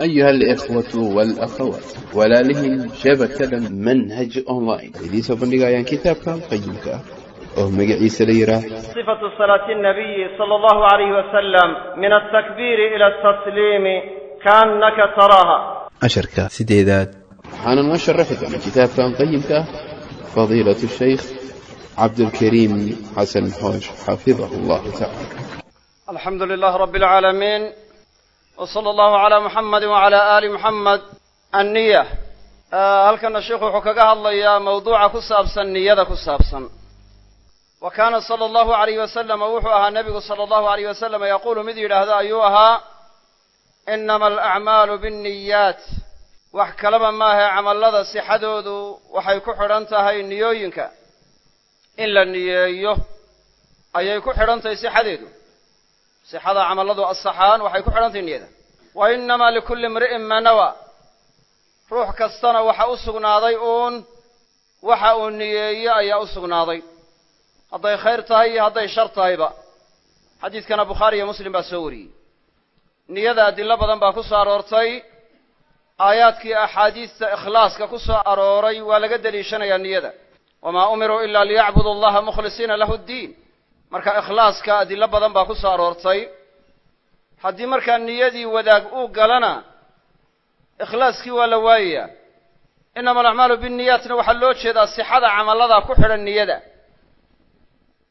أيها الإخوة والأخوات walaalihii shabakada manhaj online idiin soo bandhigayaan kitaabkan qayimka ah oo magaciisa la yidhaah صفة صلاة النبي صلى الله عليه وسلم من التكبير إلى التسليم كأنك تراها casharka sideedaad waxaana noo sharaxi doona kitaabkan qayimka ah fadiilatu shaykh cabdulkariim xasan xoosh xafidahu allahu tacaala الحمد لله رب العالمين وصلى الله على محمد وعلى آل محمد النية halkana sheikhu wuxuu kaga hadlayaa mawduuca ku saabsan niyada ku saabsan wa kaana sala allahu alayh wasalam wuxuu ahaa nebigu sala allahu alayh wasalam yaquulu mid yidhaahda ayuu ahaa inama alacmaalu binniyaat wax kalaba maahae camallada sixadoodu waxay ku xidhan tahay niyooyinka in la niyeeyo ayay ku xidhan tahay sixadeedu sixada camalladu asaxaan waxay ku xidhan tahay niyada. Wa inama likulli imri'in ma nawa. Ruux kastana waxa u sugnaaday uun waxa uu niyeeyo ayaa u sugnaaday. Hadday khayr tahay iyo hadday shar tahayba. Xadiidkana bukhaari iyo muslim baa soo wariyey. Niyada adillo badan baa ku soo aroortay. Aayaadkii axaadiista ikhlaaska ku soo arooray waa laga deliishanayaa niyada. Wamaa umiruu ila liyacbudu allaha mukhlisiina lahu ddiin marka ikhlaaska adillo badan baa ku soo aroortay haddii markaa niyadii wadaag uu galana ikhlaaskii waa la waayayaa inama alacmaalu binniyaatna waxaa loo jeedaa sixada camallada ku xidhan niyada.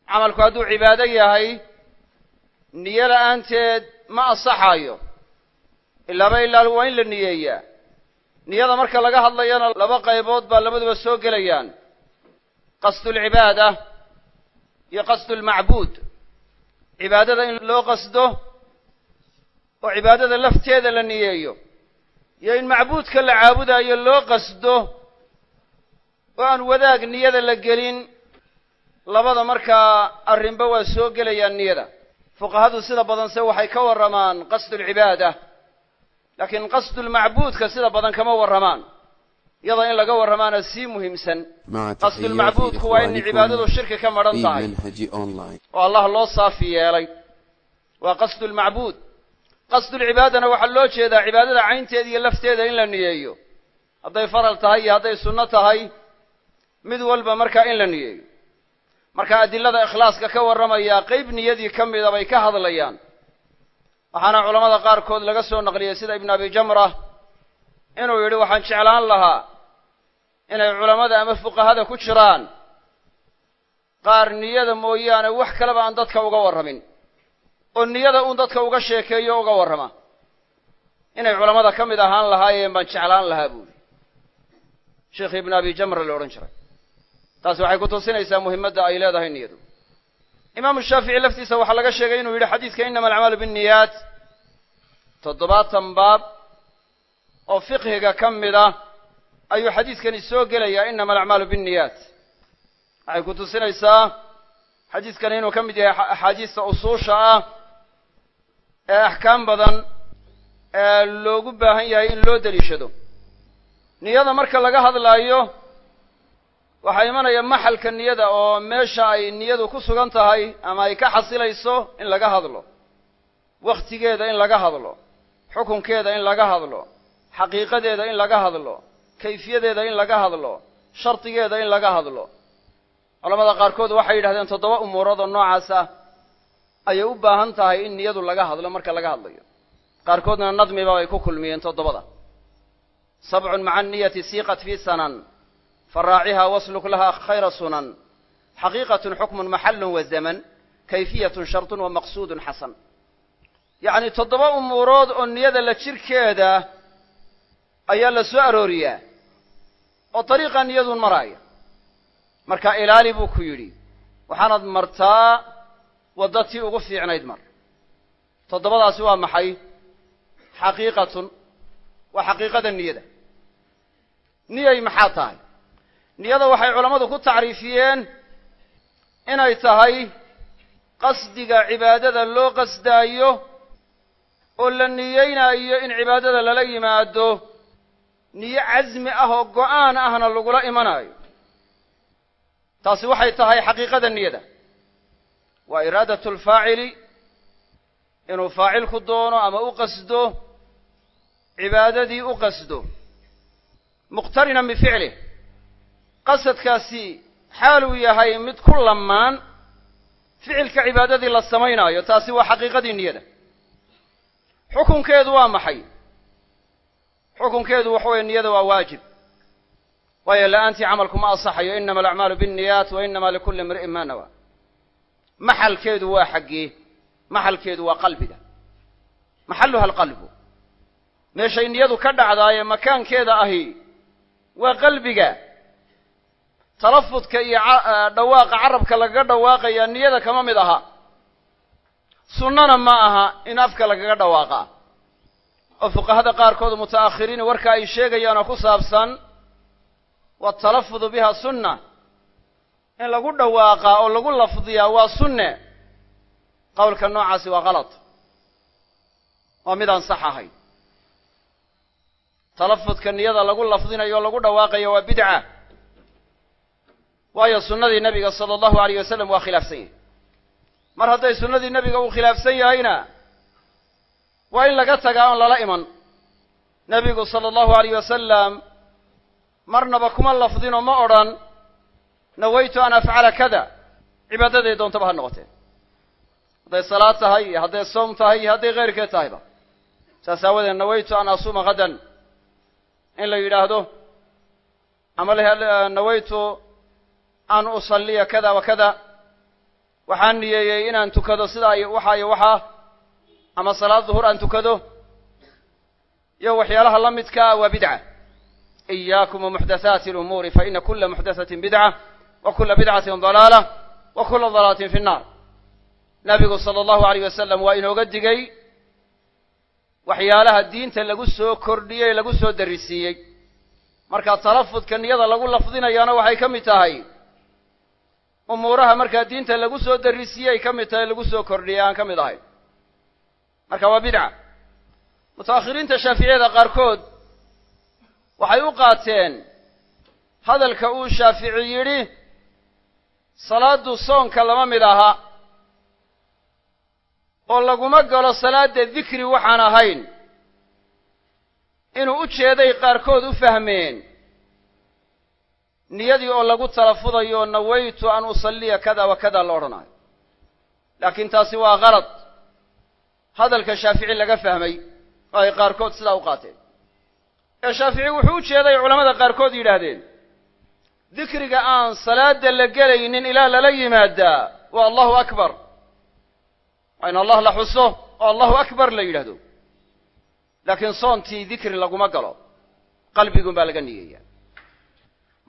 Camalku hadduu cibaado yahay niyo la'aanteed ma ansaxaayo. Ilaaba ilaa waa in la niyeeyaa. Niyada marka laga hadlayana laba qaybood baa labaduba soo gelayaan. Qasdulcibaada iyo qasdulmacbuud cibaadada in loo qasdo oo cibaadada lafteeda la niyeeyo iyo in macbuudka la caabudaayo loo qasdo oo aan wadaag niyada la gelin labada markaa arrinba waa soo gelayaan niyada. Fuqahadu sida badanse waxay ka warramaan qasdulcibaada laakiin qasdulmacbuudka sida badan kama warramaan iyada in laga warramaana sii muhiimsan. Qasdulmacbuudku waa in cibaadadu shirki ka madhan tahay. oo allah loo saafi yeelay. Waa qasdulmacbuud qasdulcibaadana waxaa loo jeedaa cibaadada caynteeda iyo lafteeda in la niyeeyo. Hadday faral tahay iyo hadday sunno tahay mid walba markaa in la niyeeyo. Marka adilada ikhlaaska ka warramayaa qeyb niyadii ka mida bay ka hadlayaan. Waxaana culamada qaarkood laga soo naqliyey sida ibnu abi jamra inuu yidhi waxaan jeclaan lahaa inay culammada ama fuqahada ku jiraan. Qaar niyada mooyaane wax kaleba aan dadka uga warramin. Oo niyada uun dadka uga sheekeeyo uga warrama. Inay culammada ka mid ahaan lahaayeen baan jeclaan lahaa buuri sheekh ibnu abi jamra la odhan jiray. Taasi waxay ku tusinaysaa muhimmadda ay leedahay niyadu. Imaamu shaafici laftiisa waxaa laga sheegay inuu yidhi xadiidka inama alacmaalu binniyaat. Toddobaatan baab oo fiqhiga ka mid ah ayuu xadiidkani soo gelayaa inama alacmaalu binniyaat. Waxay ku tusinaysaa xadiidkani inuu ka mid yahay axaadiista usuusha ah ee axkaam badan ee loogu baahan yahay in loo deliishado. Niyada marka laga hadlaayo waxaa imanaya maxalka niyada oo meesha ay niyadu ku sugan tahay ama ay ka xasilayso in laga hadlo. Wakhtigeeda in laga hadlo. Xukunkeeda in laga hadlo. Xaqiiqadeeda in laga hadlo kayfiyadeeda in laga hadlo shardigeeda in laga hadlo. Culamada qaarkood waxay yidhahdeen toddoba umuurood oo noocaas ah ayay u baahan tahay in niyadu laga hadlo marka laga hadlayo. Qaarkoodna nadmiba ay ku kulmiyeen toddobada. Sabcun maca niyati siiqat fi sanan faraaciha wasluk laha khayra sunan. Xaqiiqatun xukmun maxalun wa zaman kayfiyatun shartun wa maqsuudun xasan. Yacni toddoba umuurood oo niyada la jirkeeda ayaa la soo arooriyaa oo dariiqa niyaduun maraaya marka ilaali buu ku yidhi waxaanad martaa waddatii ugu fiicnayd mar. Toddobadaasi waa maxay? Xaqiiqatun waa xaqiiqada niyada. Niyay maxaa tahay? Niyada waxay culammadu ku tacriifiyeen inay tahay qasdiga cibaadada loo qasdaayo oo la niyeynaayo in cibaadada lala yimaado niyo casmi ah oo go'aan ahna lagula imanaayo. Taasi waxay tahay xaqiiqada niyada. Waa iraadatu alfaacili inuu faacilku doono ama u qasdo cibaadadii u qasdo. Muqtarinan bificlih qasadkaasi xaaluu yahay mid ku lamaan ficilka cibaadadii la samaynaayo. Taasi waa xaqiiqadii niyada. Xukunkeedu waa maxay xukunkeedu waxa weye niyada waa waajib. Waayo la'aantii camalku ma asaxayo inama alacmaalu biاnniyaat wa inama likulli imri'in ma nawa maxalkeedu waa xaggee maxalkeedu waa qalbiga. Maxalluha alqalbu. Meeshay niyadu ka dhacdaaye makaankeeda ahi waa qalbiga. Talafudka iyo dhawaaqa carabka lagaga dhawaaqaya niyada kama mid aha. Sunnana ma aha in afka lagaga dhawaaqaa oo fuqahada qaarkood muta'akhiriin warka ay sheegayaan oo ku saabsan watalafudu biha sunna. In lagu dhawaaqaa oo lagu lafdiyaa waa sunne. Qowlka noocaasi waa kalad waa mid aan sax ahayn talafudka niyada lagu lafdinayo o lagu dhawaaqayo waa bidca. Waayo sunnadii nebiga sala allahu alayh wasalam waa khilaafsan yahay. Mar hadday sunnadii nebiga uu khilaafsan yahayna waa in laga tagaa oon lala iman. Nebigu sala allahu alayh wasalam marnaba kuma lafdino ma odhan nawaytu an afcala kada. Cibaadaday doontaba ha noqotee hadday salaad tahay iyo hadday soom tahay iyo hadday keyrkeed tahayba. Saas aawadeed nawaytu an asuuma hadan in la yidhaahdo ama nawaytu an usalliya kada wa kada. Waxaan niyeeyey inaan tukado sidaa iyo waxaa iyo waxaa ama salaad duhur aan tukado iyo waxyaalaha la midkaa waa bidca. Iyaakum wamuxdathaati alumuuri faina kula muxdathatin bidca wa kula bidcatin dalaala wa kula dalaalatin fi nnar nabigu sala allahu alayh wasalam waa inooga digay waxyaalaha diinta lagu soo kordhiyey lagu soo darisiiyey marka talafudka niyada lagu lafdinayaana waxay ka mid tahay. Umuuraha markaa diinta lagu soo darisiiyey ay ka mid tahay lagu soo kordhiyey aan ka mid ahayn marka waa bidca. Muta'akhiriinta shaaficiyada qaarkood waxay u qaateen hadalka uu shaafici yidhi salaadu soonka lama mid aha oo laguma galo salaadda dikri waxaan ahayn. Inuu u jeeday qaarkood u fahmeen niyadii oo lagu talafudayo nawaytu an usalliya kada wa kada la odhanayo. Laakiin taasi waa kalad hadalka shaafici laga fahmay oo ay qaarkood sidaa u qaateen. Ee shaafici wuxuu u jeeday culamada qaarkood yidhaahdeen dikriga aan salaada la gelaynin ilaa lala yimaadaa waa allahu akbar. Waa in allah la xuso oo allahu akbar la yidhaahdo. Laakiin soontii dikri laguma galo qalbigun baa laga niyeeya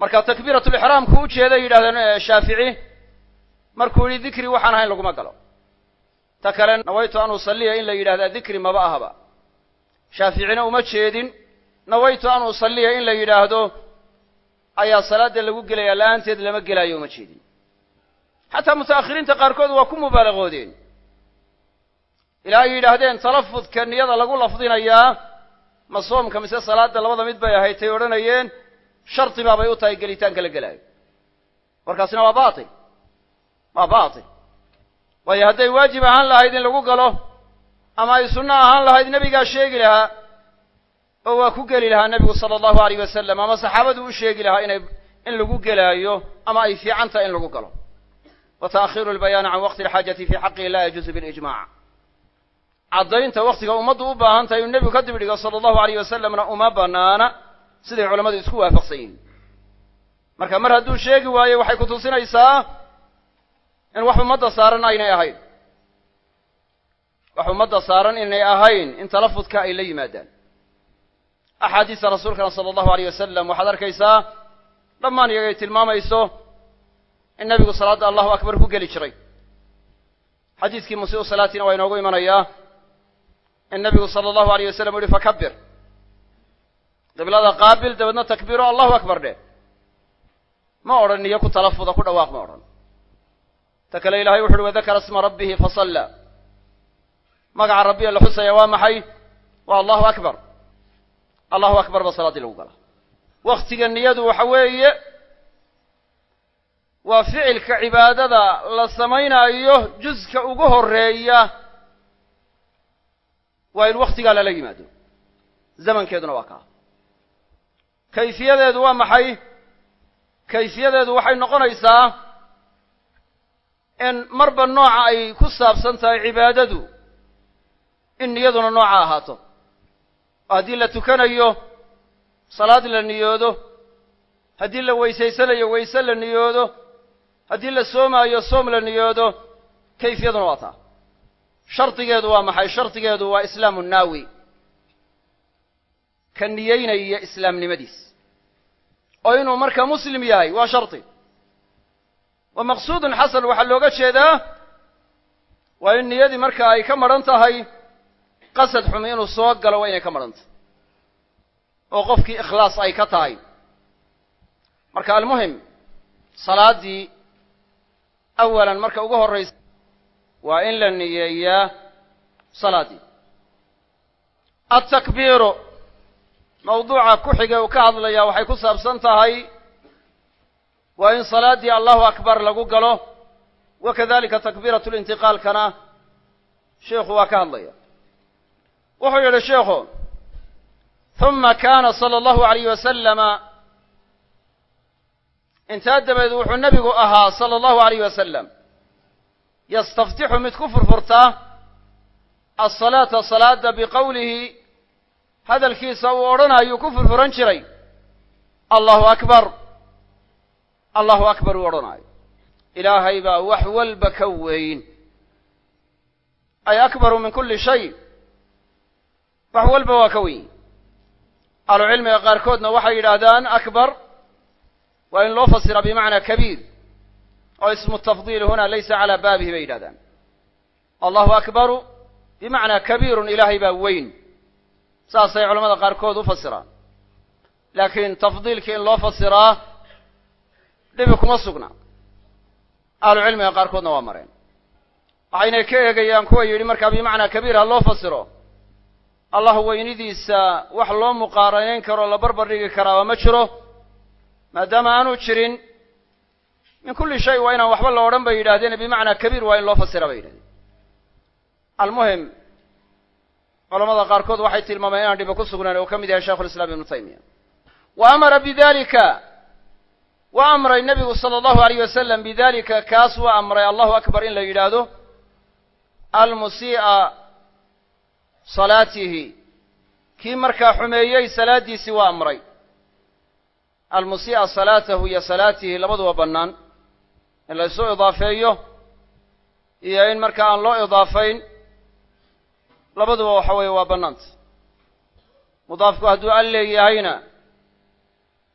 marka takbiiratulixraamku u jeeday yidhahdeen shaafici markuu yidhi dikri waxaan ahayn laguma galo ta kale nawaytu an usalliya in la yidhahdaa dikri maba ahaba. Shaaficina uma jeedin nawaytu an usalliya in la yidhaahdo ayaa salaada lagu gelayaa la'aanteed lama gelaayo uma jeedin. Xataa muta'akhiriinta qaarkood waa ku mubaalaqoodeen ilaa ay yidhaahdeen talafudka niyada lagu lafdinayaa ma soomka mise salaada labada mid bay ahayd tay odhanayeen shardi baabay u tahay gelitaanka la gelaayo. Warkaasina waa baatil. Waa baatil waayo hadday waajib ahaan lahayd in lagu galo ama ay sunno ahaan lahayd nebigaa sheegi lahaa oo waa ku geli lahaa nebigu sala allahu alayh wasalam ama saxaabadu u sheegi lahaa inay in lagu gelaayo ama ay fiican tahay in lagu galo. Wa ta'khiru lbayaani can waqti alxaajati fi xaqihi la yajuuzu bilijmac caddaynta waktiga ummaddu u baahan tahay uu nebigu ka dib dhigo sala allahu alayh wasalamna uma banaana siday culammadu isku waafaqsan yihiin marka mar hadduu sheegi waayo waxay ku tusinaysaa in wax ummadda saaran aynay ahayn. Wax ummadda saaran inay ahayn in talafudka ay la yimaadaan. Axaadiista rasuulkana sala allahu alayh wasalam waxaad arkaysaa dhammaan iyagay tilmaamayso in nebigu salaadda allahu akbar ku geli jiray. Xadiiskii musii'u salaatina waa inoogu imanayaa in nebigu sala allahu alayh wasalam u yihi fakabir qiblada qaabil dabeedna takbiiro allahu akbar dheh ma odhan niyo ku talafuda ku dhawaaq ma odhan ta kale ilahay wuxu uhi wadakara sma rabbihi fasalla magaca rabbiga la xusaya waa maxay? Waa allahu akbar. Allahu akbar ba salaaddii lagu galaa. Waktiga niyadu waxa weeye waa ficilka cibaadada la samaynaayo juska ugu horreeya waa in waktigaa lala yimaado. Zamankeeduna waa kaa. Kayfiyadeedu waa maxay? Kayfiyadeedu waxay noqonaysaa marba nooca ay ku saabsan tahay cibaadadu in niyaduna nooca ahaato. Haddii la tukanayo salaad la niyoodo. Haddii la weysaysanayo weyse la niyoodo. Haddii la soomaayo soom la niyoodo. Kayfiyaduna waa taa. Shardigeedu waa maxay? Shardigeedu waa islaamu naawi. Ka niyeynaya islaamnimadiis. Oo inuu markaa muslim yahay waa shardi wa maqsuudun xasan waxaa looga jeedaa waa in niyadii marka ay ka madhan tahay qasad xumi inuu soo galo waa inay ka madhan tahay oo qofkii ikhlaas ay ka tahay. Marka almuhim salaaddii awalan marka ugu horraysa waa in la niyeeyaa salaaddii altakbiiru mawduuca ku xigay uu ka hadlayaa waxay ku saabsan tahay waa in salaaddii allahu akbar lagu galo wa kadalika takbiiratu lintiqaalkana sheikhu waa ka hadlaya. Wuxuu yidhi sheikhu huma kaana sala allahu alayh wasalama intaa dabadeed wuxuu nebigu ahaa sala allahu alayh wasalam yastaftixu mid ku furfurtaa asalaata salaada biqowlihi hadalkiisa uu odhanayuu ku furfuran jiray. Allahu akbar allahu akbar uu odhanaayo ilaahay baa wax walba ka weyn. Ay akbaru min kulli shay. Wax walba waa ka weyn. Ahlucilmiga qaarkoodna waxay yidhaahdaan akbar waa in loo fasira bimacnaa kabiir oo ismu tafdiil huna laysa calaa baabihi bay yidhahdaan allahu akbaru bimacnaa kabiirun ilaahay baa weyn. Saasay culamada qaarkood u fasiraan. Laakiin tafdiilkii in loo fasiraa dhibi kuma sugna. Ahlucilmiga qaarkoodna waa mareen. Waxaynay ka eegayaan kuwa yidhi markaa bimacnaa kabiir ha loo fasiro allah weynidiisa wax loo muqaaranayn karoo la barbar dhigi karaaba ma jiro. Maadaama aanu jirin min kulli shay waa inaan waxba la odhan bay yidhahdeen bimacnaa kabiir waa in loo fasira bay yidhahdeen. Almuhim culamada qaarkood waxay tilmaameen inaan dhibi ku sugnayn oo ka mid yahay sheikhulislaam ibnu taymiya. Wa amara bidalika waa amray nebigu sala allahu alayh wasalam bidalika kaas waa amray allahu akbar in la yidhaahdo almusii'a salaatihi. Kii markaa xumeeyey salaaddiisii waa amray. Almusii'a salaatahu iyo salaatihi labaduba bannaan. In la isu idaafeeyo iyo in marka aan loo idaafayn labaduba waxa weeye waa bannaanta mudaafku hadduu al leeyahayna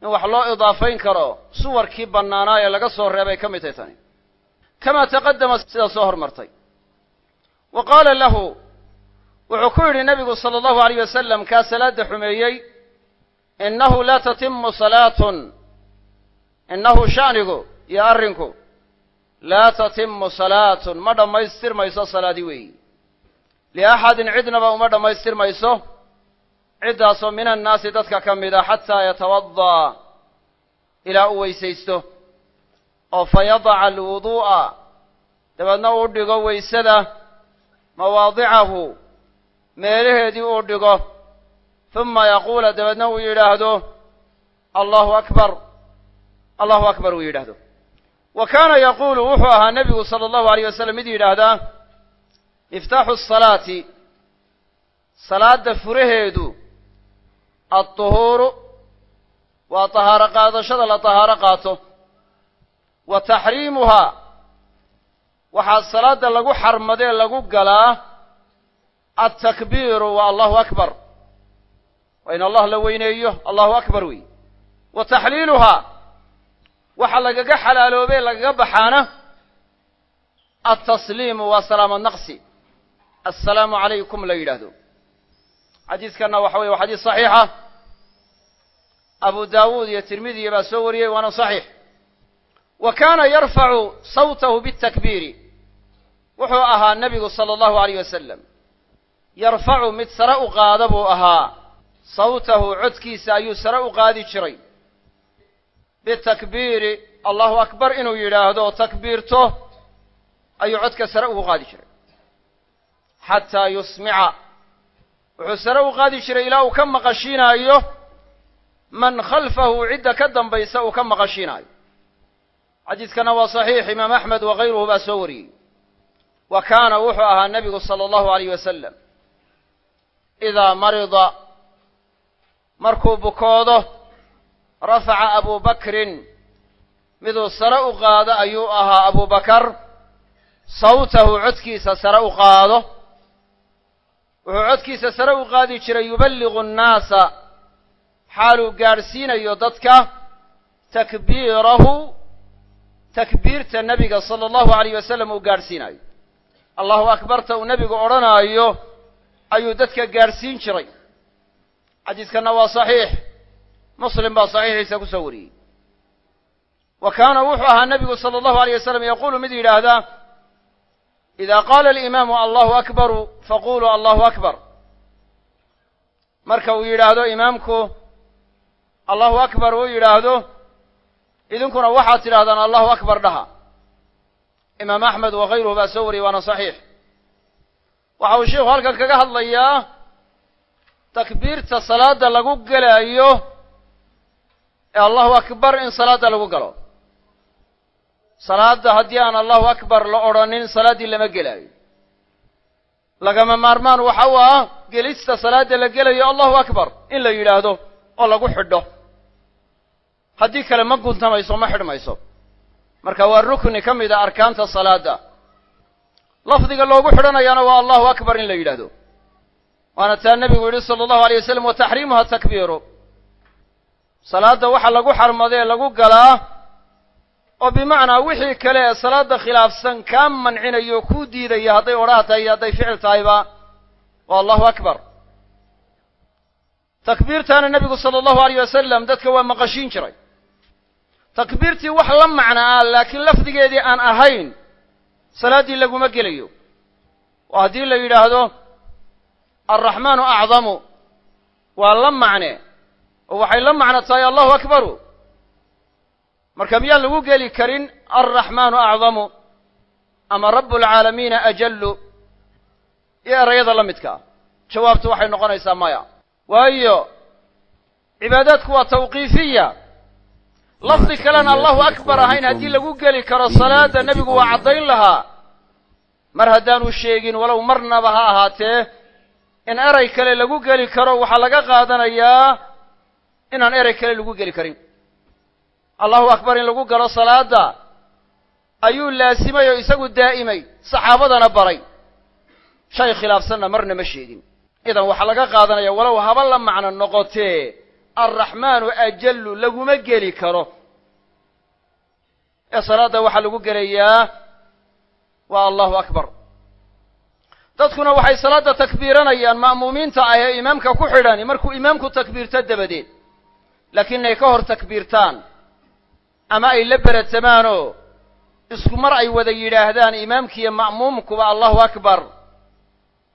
in wax loo idaafayn karo suwarkii bannaanaa ee laga soo reebay ka mid tahay. Tani kamaa taqadama sida soo hormartay. Wa qaala lahu wuxuu ku yidhi nebigu sala allahu alayh wasalam kaa salaadda xumeeyey innahu laa tatimu salaatun. Innahu sha'nigu iyo arrinku laa tatimu salaatun. Ma dhammaystirmayso salaadi weeyi. Liaxadin cidnaba uma dhammaystirmayso ciddaasoo min annaasi dadka ka mida xataa yatawadda'a ilaa uu weysaysto oo fa yadaca alwuduu'a dabeedna uu dhigo weysada mawaadicahu meelaheedii uu dhigo huma yaquula dabeedna uu yidhaahdo allahu akbar allahu akbar uu yidhaahdo. Wa kaana yaquulu wuxuu ahaa nebigu sala allahu alayh wasalam mid yidhaahdaa miftaaxu asalaati salaadda furaheedu adduhuuru waa tahaaro qaadashada la tahaaro qaato wa taxriimuhaa waxaa salaadda lagu xarmadee lagu galaa altakbiiru waa allahu akbar waa in allah la weyneeyo allahu akbar wey wa taxliiluhaa waxa lagaga xalaaloobee lagaga baxaana altasliimu waa salaamo naqsi assalaamu calaykum la yidhaahdo xadiiskanna waxa weye waa xadiis saxiixa. Abu daawuud iyo tirmidiya baa soo wariyey waana saxiix. Wa kaana yarfacu sawtahu bitakbiiri. Wuxuu ahaa nebigu sala allahu alayh wasalam yarfacu mid sare u qaada buu ahaa. Sawtahu codkiisa ayuu sare u qaadi jiray. Bitakbiiri allahu akbar inuu yidhaahdo oo takbiirto ayuu codka sare ugu qaadi jiray. Xataa yusmica wuxuu sare u qaadi jiray ilaa uu ka maqashiinaayo man khalfahu cidda ka dambaysa uu ka maqashiinaayo. Xadiidkana waa saxiix imaam axmed wa kayruhu baa soo wariyey. Wa kaana wuxuu ahaa nebigu sala allahu alayh wasalam idaa marida markuu bukoodo rafaca abu bakrin miduu sare u qaado ayuu ahaa abubakar sawtahu codkiisa sare u qaado wuxuu codkiisa sare u qaadi jiray yuballigu annaasa xaaluu gaadhsiinayo dadka takbiirahu takbiirta nebiga sala allahu alayh wasalam uu gaadhsiinayo allahu akbarta uu nebigu odhanaayo ayuu dadka gaadhsiin jiray. Xadiidkanna waa saxiix. Muslim baa saxiixiisa ku soo wariyey. Wa kaana wuxuu ahaa nebigu sala allahu alayh wasalam yaquulu mid yidhaahdaa idaa qaala alimaamu allahu akbaru faquluu allahu akbar marka uu yidhaahdo imaamku allahu akbar uu yidhaahdo idinkuna waxaad tidhahdaan allahu akbar dhaha imaam axmed wa kayruhu baa soo wariyey waana saxiix waxa uu sheikhu halkan kaga hadlayaa takbiirta salaada lagu gelaayo ee allahu akbar in salaadda lagu galo salaadda haddii aan allahu akbar la odhanin salaaddii lama gelaayo. Lagama maarmaan waxa u ah gelista salaadda la gelayo allahu akbar in la yidhaahdo oo lagu xidho. Haddii kale ma guntamayso ma xidhmayso. Marka waa rukni ka mid a arkaanta salaadda. Lafdiga loogu xidhanayaana waa allahu akbar in la yidhaahdo. Waana taa nebigu yidhi sala allahu alay wasalam wa taxriimuha takbiiru. Salaadda waxa lagu xarmadee lagu galaa oo bimacnaa wixii kale ee salaadda khilaafsan kaa mancinayo kuu diidaya hadday odhaha tahay iyo hadday ficil tahayba waa allahu akbar. Takbiirtaana nebigu sala allahu alayh wasalam dadka waa maqashiin jiray. Takbiirtii wax la macna laakiin lafdigeedii aan ahayn salaaddii laguma gelayo. Oo haddii la yidhaahdo alraxmaanu acdamu waa la macne oo waxay la macno tahay allahu akbaru marka miyaan lagu geli karin? Alraxmaanu acdamu ama rabu alcaalamiina ajallu? Iyo erayada la midkaa jawaabtu waxay noqonaysaa maya. Waayo cibaadaadku waa tawqiifiya. Lafdi kalena allahu akbar ahayn haddii lagu geli karo salaadda nebigu waa caddayn lahaa. Mar haddaanu sheegin walow marnaba ha ahaatee in eray kale lagu geli karo waxaa laga qaadanayaa inaan erey kale lagu geli karin allahu akbar in lagu galo salaadda ayuu laasimay oo isagu daa'imay saxaabadana baray. Shay khilaafsanna marna ma sheegin. Idan waxaa laga qaadanaya walow haba la macno noqotee alraxmaanu ajallu laguma geli karo. Ee salaadda waxaa lagu gelayaa waa allahu akbar. Dadkuna waxay salaadda takbiiranayaan ma'muumiinta ah ee imaamka ku xidhani markuu imaamku takbiirto dabadeed laakiin inay ka hor takbiirtaan ama ay la beratamaanoo isku mar ay wada yidhaahdaan imaamkiiyo ma'muumkuba allahu akbar.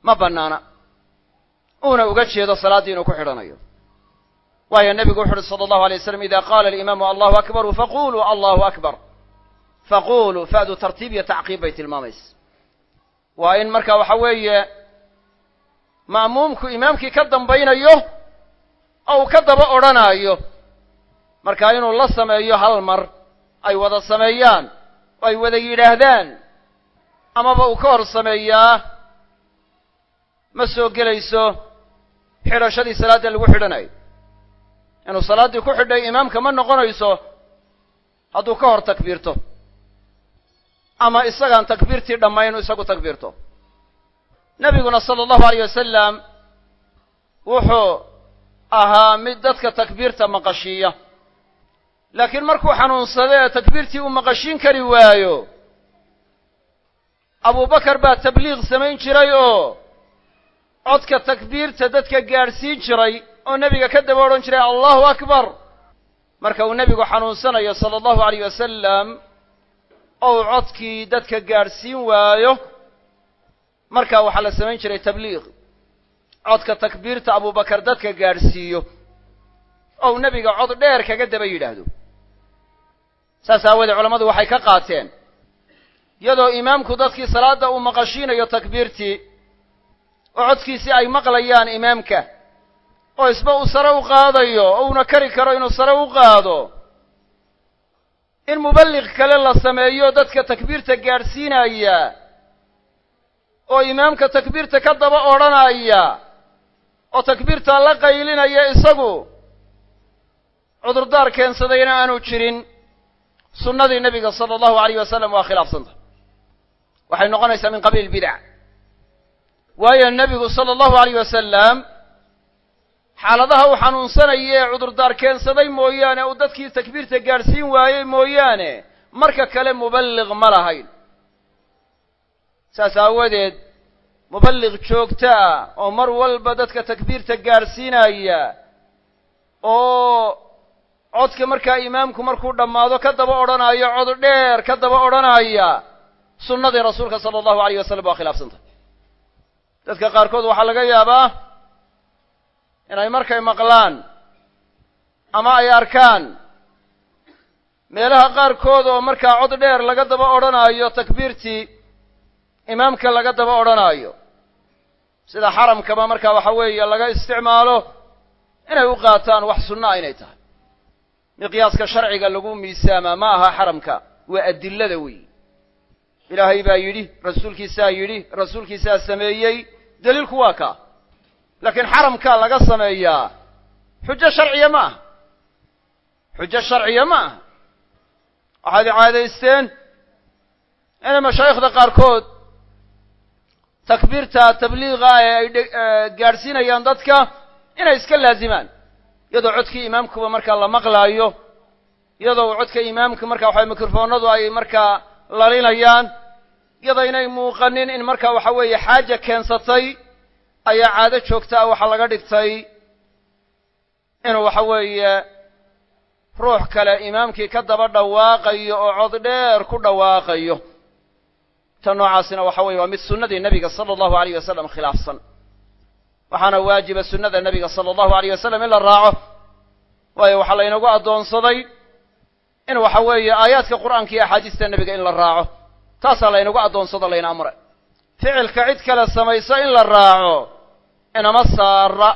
Ma bannaana. Uuna uga jeedo salaaddii inuu ku xidhanayo. Waayo nebigu wuxu uhi sala allahu alay waslam ida qaala alimaamu allahu akbaru faquluu allahu akbar faquluu fa'du tartiib iyo tacqiib bay tilmaamaysa. Waa in marka waxa weeye ma'muumku imaamkii ka dambaynayo oo uu ka daba odhanaayo marka inuu la sameeyo hal mar ay wada sameeyaan oo ay wada yidhaahdaan amaba uu ka hor sameeyaa ma soo gelayso xidhashadii salaadda lagu xidhanayo inuu salaaddii ku xidhay imaamka ma noqonayso hadduu ka hor takbiirto. Ama isagaan takbiirtii dhammayn isagu takbiirto. Nebiguna sala allahu alayh wasalam wuxuu ahaa mid dadka takbiirta maqashiiya laakiin markuu xanuunsado ee takbiirtii uu maqashiin kari waayo abubakar baa tabliiq samayn jiray oo codka takbiirta dadka gaadhsiin jiray oo nebiga ka daba odhan jiray allahu akbar. Marka uu nebigu xanuunsanayo sala allahu alayh wasalam ou codkii dadka gaadhsiin waayo markaa waxaa la samayn jiray tabliiq. Codka takbiirta abubakar dadka gaadhsiiyo ou nebiga cod dheer kaga daba yidhaahdo saas aawoodee culammadu waxay ka qaateen iyadoo imaamku dadkii salaadda uu maqashiinayo takbiirtii oo codkiisii ay maqlayaan imaamka oo isba uu sare u qaadayo oo uuna kari karo inuu sare u qaado in muballiq kale la sameeyo dadka takbiirta gaadhsiinaya oo imaamka takbiirta ka daba odhanaya oo takbiirta la qaylinaya isagu cudurdaar keensadayna aanu jirin sunnadii nebiga sala allahu alayh wasalam waa khilaafsanta waxay noqonaysaa min qabiil bidac waayo nebigu sala allahu alayh wasalam xaaladaha uu xanuunsanaya ee cudurdaar keensaday mooyaane uu dadkii takbiirta gaadhsiin waayey mooyaane marka kale muballiq ma lahayn. Saas aawadeed muballiq joogto ah oo mar walba dadka takbiirta gaadhsiinaya oo codka markaa imaamku markuu dhammaado ka daba odhanaayo cod dheer ka daba odhanaya sunnadii rasuulka sala allahu alayh wasalam waa khilaafsantah dadka qaarkood waxaa laga yaabaa inay markay maqlaan ama ay arkaan meelaha qaarkood oo markaa cod dheer laga daba odhanaayo takbiirtii imaamka laga daba odhanaayo sida xaramkaba markaa waxa weeye laga isticmaalo inay u qaataan wax sunnaa inay tahay miqyaaska sharciga lagu miisaamaa ma aha xaramka waa adilada weyi ilaahay baa yidhi rasuulkiisaa yidhi rasuulkiisaa sameeyey daliilku waa kaa laakiin xaramkaa laga sameeyaa xujo sharciya ma aha. Xujo sharciya ma aha. Waxaad caadaysteen inay mashaayikhda qaarkood takbiirta tabliiqa ee ay gaadhsiinayaan dadka inay iska laazimaan iyadoo codkii imaamkuba markaa la maqlaayo iyadoo codka imaamka markaa waxa mikrofoonadu ay markaa lalinayaan iyadoo inay muuqanin in markaa waxa weeye xaaja keensatay ayaa caado joogta ah waxaa laga dhigtay inuu waxa weeye ruux kale imaamkii ka daba dhawaaqayo oo cod dheer ku dhawaaqayo. Ta noocaasina waxa weye waa mid sunnadii nebiga sala allahu alayh wasalam khilaafsan waxaana waajiba sunnada nebiga sala allahu alayh wasalam in la raaco. Waayo waxaa laynagu addoonsaday in waxa weeye aayaadka qur'aanka iyo axaadiista nebiga in la raaco. Taasaa laynagu addoonsado layna amre. Ficilka cid kale samayso in la raaco inama saara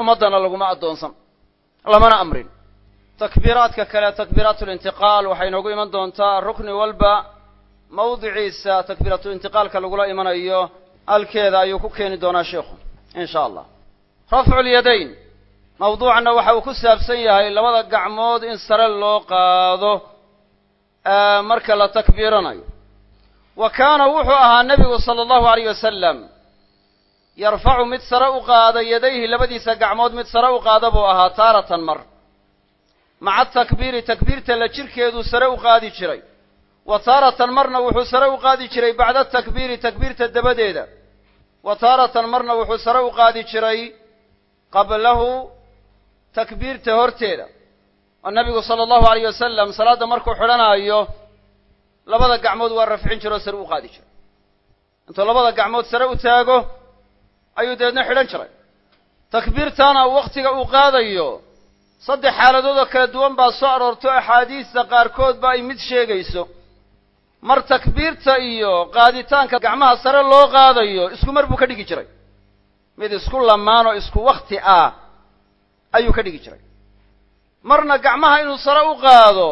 ummaddana laguma addoonsan lamana amrin. Takbiiraadka kale takbiiraatulintiqaal waxay inoogu iman doontaa rukni walba mawdiciisa takbiiratulintiqaalka lagula imanayo halkeeda ayuu ku keeni doonaa sheikhu in sha allah rafcu lyadayn mawduucanna waxa uu ku saabsan yahay labada gacmood in sare loo qaado marka la takbiiranayo. Wa kaana wuxuu ahaa nebigu sala allahu alayh wasalam yarfacu mid sare u qaada yadayhi labadiisa gacmood mid sare u qaada buu ahaa taaratan mar. Maca takbiiri takbiirta la jirkeeduu sare u qaadi jiray. Wa taaratan marna wuxuu sare u qaadi jiray bacda takbiiri takbiirta dabadeeda wa taaratan marna wuxuu sare u qaadi jiray qablahu takbiirta horteeda. Oo nebigu sala allahu alayh wasalam salaadda markuu xidhanaayo labada gacmood waa rafcin jiro o sare u qaadi jiray intuu labada gacmood sare u taago ayuu dabeedna xidhan jiray. Takbiirtaana wakhtiga uu qaadayo saddex xaaladood oo kala duwan baa soo aroorto axaadiista qaarkoodba ay mid sheegayso mar takbiirta iyo qaaditaanka gacmaha sare loo qaadayo isku mar buu ka dhigi jiray. Mid isku lamaan oo isku wakhti ah ayuu ka dhigi jiray. Marna gacmaha inuu sare u qaado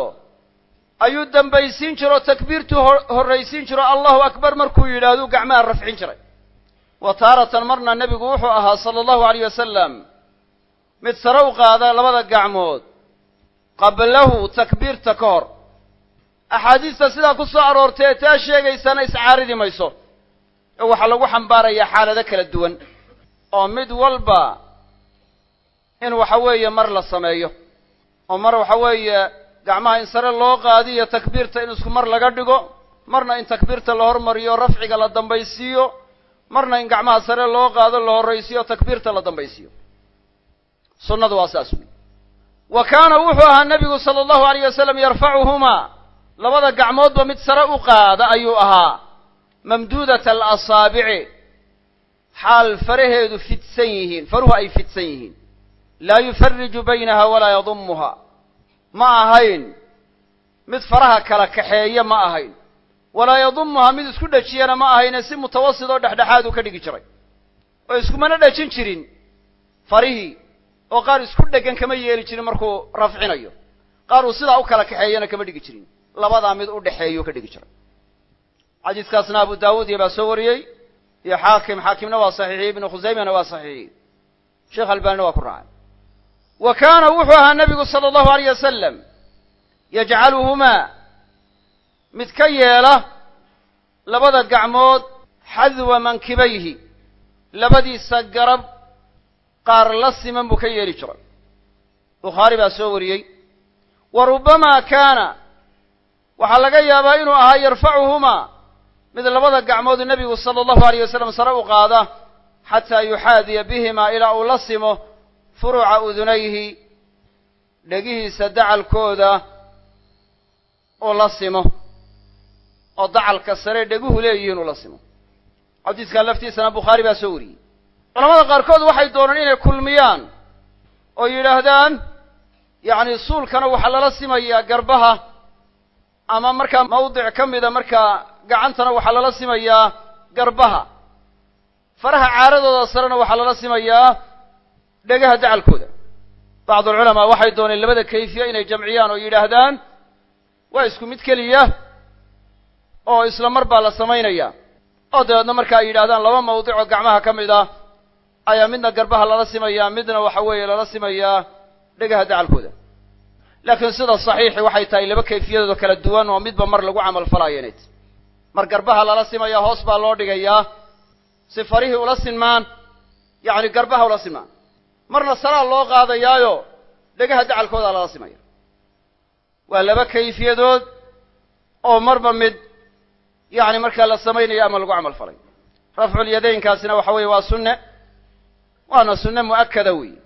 ayuu dambaysiin jiro o takbiirtuu horraysiin jiro allahu akbar markuu yidhahduu gacmaha rafcin jiray. Wa taaratan marna nebigu wuxuu ahaa sala allahu alayh wasalam mid sare u qaada labada gacmood qablahu takbiirta ka hor axaadiista sidaa ku soo aroortay ee taa sheegaysana iscaaridi mayso. Ee waxaa lagu xambaarayaa xaalado kala duwan oo mid walba in waxa weeye mar la sameeyo oo mar waxa weeye gacmaha in sare loo qaadiyo takbiirta in isku mar laga dhigo marna in takbiirta la hormariyo rafciga la dambaysiiyo marna in gacmaha sare loo qaado la horraysiyo takbiirta la dambaysiiyo. Sunnadu waa saas. Wey wa kaana wuxuu ahaa nebigu sala allahu alayh wasalam yarfacuhumaa labada gacmoodba mid sare u qaada ayuu ahaa. Mamduudata alasaabici xaal faraheedu fidsan yihiin faruhu ay fidsan yihiin. Laa yufariju baynaha walaa yadumuha ma ahayn mid faraha kala kaxeeya ma ahayn. Walaa yadumuha mid isku dhejiyana ma ahayne si mutawasid oo dhexdhexaad uu ka dhigi jiray. Oo iskumana dhajin jirin farihii. Oo qaar isku dheggan kama yeeli jirin markuu rafcinayo. Qaar uu sidaa u kala kaxeeyana kama dhigi jirin labadaa mid u dhexeeyuu ka dhigi jiray xadiiskaasna abu daawuud iyo baa soo wariyey iyo xaakim xaakimna waa saxiixiyey ibnu khusaymana waa saxiixiyey sheekh albaanina waa ku raacay. Wa kaana wuxuu ahaa nebigu sala allahu alayh wasalam yajcaluhumaa mid ka yeela labada gacmood xadwa mankibayhi labadiisa garab qaar la siman buu ka yeeli jiray. Bukhaari baa soo wariyey. Wa rubbamaa kaana waxaa laga yaabaa inuu ahaa yarfacuhumaa mid labada gacmood nebigu sala allahu alayh wasalam sare u qaada xataa yuxaadiya bihimaa ilaa uu la simo furuca udunayhi dhegihiisa dacalkooda uu la simo. Oo dacalka sare dheguhu leeyihiin uu la simo. Xadiiskan laftiisana bukhaari baa soo wariyey. Culamada qaarkood waxay dooneen inay kulmiyaan oo yidhaahdaan yacni suulkana waxaa lala simayaa garbaha ama markaa mawdic ka mida markaa gacantana waxaa lala simayaa garbaha. Faraha caaradooda sarena waxaa lala simayaa dhegaha dacalkooda. Bacdu alculamaa waxay dooneen labada kayfiya inay jamciyaan oo yidhaahdaan waa isku mid keliya oo isla mar baa la samaynaya oo dabeedna marka ay yidhahdaan laba mawdic oo gacmaha ka mid ah ayaa midna garbaha lala simayaa midna waxa weeye lala simayaa dhegaha dacalkooda laakiin sida saxiixi waxay tahay laba kayfiyadood kala duwan oo midba mar lagu camal falaayo mar garbaha lala simaya hoos baa loo dhigayaa si farihii ula sinmaan yacni garbaha ula sinmaan. Marna salaa loo qaadayaayo dhegaha dacalkooda lala simaya. Waa laba kayfiyadood oo marba mid yacni markaa la samaynayo ama lagu camal falay. Rafculyadaynkaasina waxa weeye waa sunne. Waana sunne mu'akada weeye.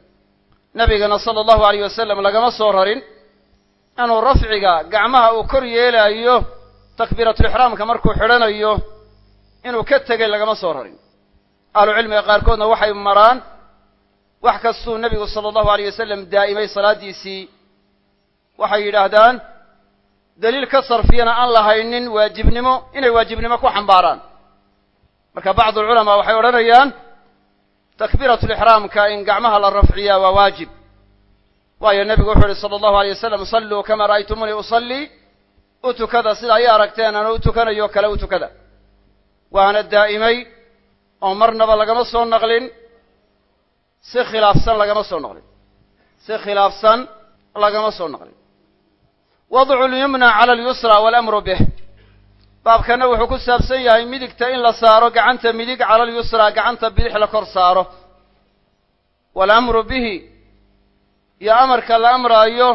Nabigana sala allahu alayh wasalam lagama soo rarin inuu rafciga gacmaha uu kor yeelaayo takbiiratulixraamka markuu xidhanayo inuu ka tegay lagama soo rarin. Ahlucilmiga qaarkoodna waxay maraan wax kastuu nebigu sala allahu alayh wasalam daa'imay salaaddiisii waxay yidhaahdaan daliil ka sarfiyana aan lahaynin waajibnimo inay waajibnimo ku xambaaraan. Marka bacdu alculamaa waxay odhanayaan takbiiratulixraamka in gacmaha la rafciyaa waa waajib waayo nebigu wuxuu yihi sala allahu alay wasalam salluu kamaa ra'aytumuunii usallii u tukada sida ay aragteen ana u tukanayo kale u tukada. Waana daa'imay oo marnaba lagama soo naqlin si khilaafsan lagama soo naqlin. Si khilaafsan lagama soo naqlin. Wadcu lyumna cala alyusra waalamru bih. Baabkana wuxuu ku saabsan yahay midigta in la saaro gacanta midig cala alyusra gacanta bidix la kor saaro. Waalamru bihi iyo amarka la amraayo